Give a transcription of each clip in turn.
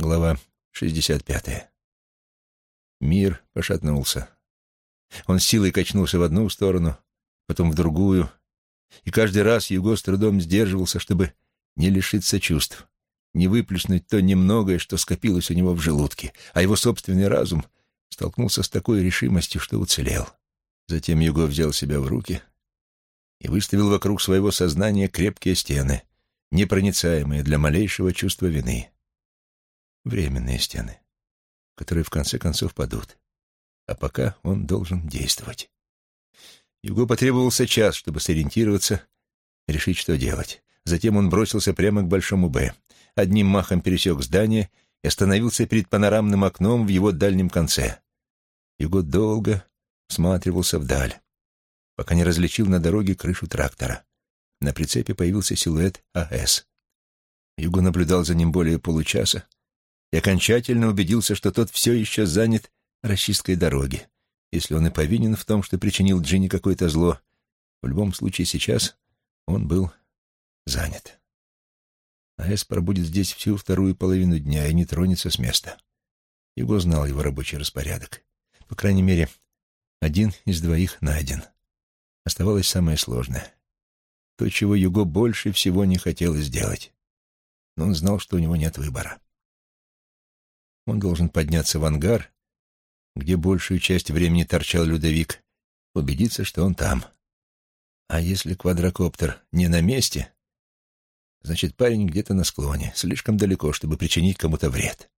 Глава 65. Мир пошатнулся. Он силой качнулся в одну сторону, потом в другую, и каждый раз Юго с трудом сдерживался, чтобы не лишиться чувств, не выплеснуть то немногое, что скопилось у него в желудке, а его собственный разум столкнулся с такой решимостью, что уцелел. Затем Юго взял себя в руки и выставил вокруг своего сознания крепкие стены, непроницаемые для малейшего чувства вины временные стены, которые в конце концов падут. А пока он должен действовать. Юго потребовался час, чтобы сориентироваться, решить, что делать. Затем он бросился прямо к Большому «Б», одним махом пересек здание и остановился перед панорамным окном в его дальнем конце. Юго долго всматривался вдаль, пока не различил на дороге крышу трактора. На прицепе появился силуэт АС. Юго наблюдал за ним более получаса, и окончательно убедился, что тот все еще занят расчисткой дороги. Если он и повинен в том, что причинил Джинни какое-то зло, в любом случае сейчас он был занят. А.С. пробудет здесь всю вторую половину дня и не тронется с места. Его знал его рабочий распорядок. По крайней мере, один из двоих найден. Оставалось самое сложное. То, чего Юго больше всего не хотел сделать. Но он знал, что у него нет выбора. Он должен подняться в ангар, где большую часть времени торчал Людовик, убедиться, что он там. А если квадрокоптер не на месте, значит, парень где-то на склоне, слишком далеко, чтобы причинить кому-то вред.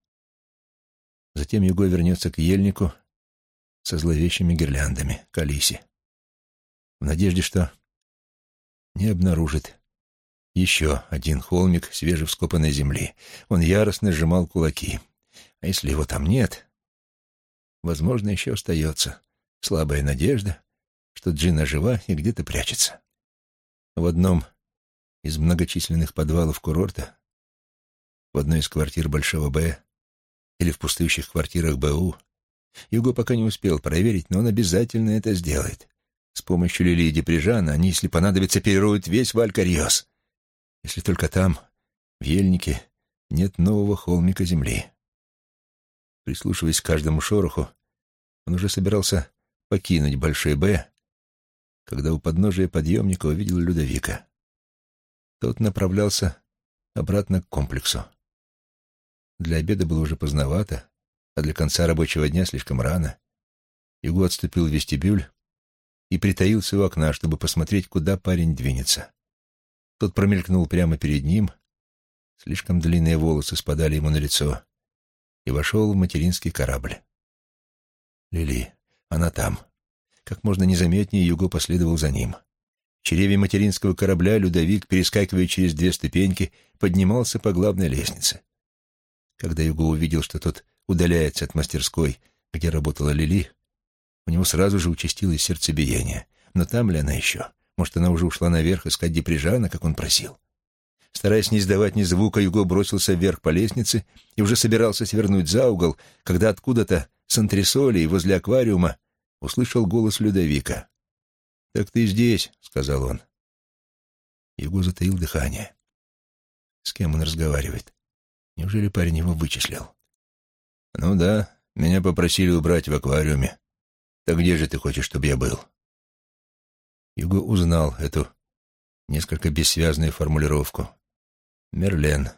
Затем Юго вернется к ельнику со зловещими гирляндами, к Алисе, в надежде, что не обнаружит еще один холмик свежевскопанной земли. Он яростно сжимал кулаки. А если его там нет, возможно, еще остается слабая надежда, что Джина жива и где-то прячется. В одном из многочисленных подвалов курорта, в одной из квартир Большого Б или в пустующих квартирах БУ, Юго пока не успел проверить, но он обязательно это сделает. С помощью Лилии Деприжана они, если понадобится, перероют весь Валькарьос. Если только там, в Ельнике, нет нового холмика земли. Прислушиваясь к каждому шороху, он уже собирался покинуть Большой Б, когда у подножия подъемника увидел Людовика. Тот направлялся обратно к комплексу. Для обеда было уже поздновато, а для конца рабочего дня слишком рано. Юго отступил в вестибюль и притаился у окна, чтобы посмотреть, куда парень двинется. Тот промелькнул прямо перед ним, слишком длинные волосы спадали ему на лицо, и вошел в материнский корабль. Лили, она там. Как можно незаметнее Юго последовал за ним. В чреве материнского корабля Людовик, перескакивая через две ступеньки, поднимался по главной лестнице. Когда Юго увидел, что тот удаляется от мастерской, где работала Лили, у него сразу же участилось сердцебиение. Но там ли она еще? Может, она уже ушла наверх искать Деприжана, как он просил? Стараясь не издавать ни звука, Юго бросился вверх по лестнице и уже собирался свернуть за угол, когда откуда-то с антресолей возле аквариума услышал голос Людовика. «Так ты здесь», — сказал он. Юго затаил дыхание. С кем он разговаривает? Неужели парень его вычислил? «Ну да, меня попросили убрать в аквариуме. Так где же ты хочешь, чтобы я был?» Юго узнал эту несколько бессвязную формулировку. Мерлен,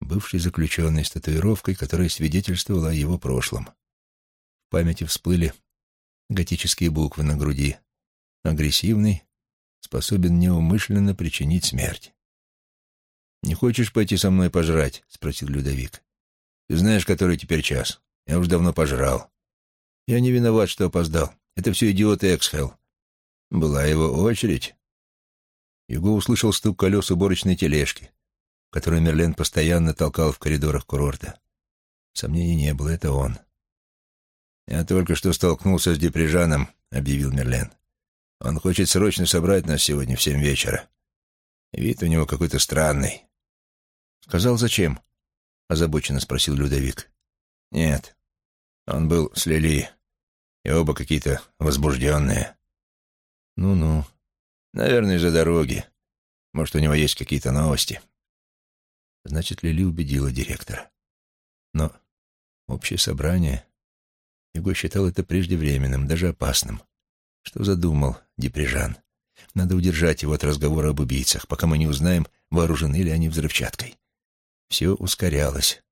бывший заключенный с татуировкой, которая свидетельствовала о его прошлом. В памяти всплыли готические буквы на груди. Агрессивный, способен неумышленно причинить смерть. «Не хочешь пойти со мной пожрать?» — спросил Людовик. «Ты знаешь, который теперь час. Я уж давно пожрал. Я не виноват, что опоздал. Это все идиоты Эксхелл. Была его очередь». Юго услышал стук колес уборочной тележки которую Мерлен постоянно толкал в коридорах курорта. Сомнений не было, это он. «Я только что столкнулся с Деприжаном», — объявил Мерлен. «Он хочет срочно собрать нас сегодня в семь вечера. Вид у него какой-то странный». «Сказал, зачем?» — озабоченно спросил Людовик. «Нет, он был с Лили, и оба какие-то возбужденные». «Ну-ну». «Наверное, из-за дороги. Может, у него есть какие-то новости». Значит, Лили убедила директора. Но общее собрание... Его считал это преждевременным, даже опасным. Что задумал Деприжан? Надо удержать его от разговора об убийцах, пока мы не узнаем, вооружены ли они взрывчаткой. Все ускорялось.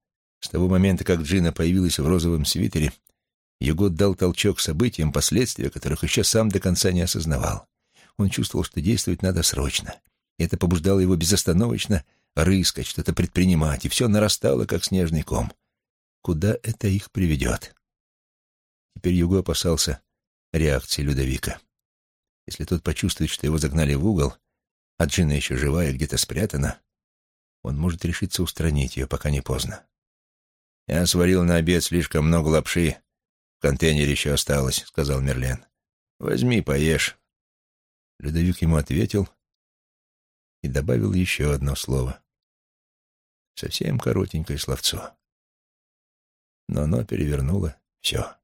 С того момента, как Джина появилась в розовом свитере, Юго дал толчок событиям, последствия которых еще сам до конца не осознавал. Он чувствовал, что действовать надо срочно. Это побуждало его безостановочно рыскать, что-то предпринимать, и все нарастало, как снежный ком. Куда это их приведет? Теперь Юго опасался реакции Людовика. Если тот почувствует, что его загнали в угол, а Джина еще живая где-то спрятана, он может решиться устранить ее, пока не поздно. «Я сварил на обед слишком много лапши. В контейнере еще осталось», — сказал Мерлен. «Возьми, поешь». Людовик ему ответил и добавил еще одно слово. Совсем коротенькое словцо. Но оно перевернуло все.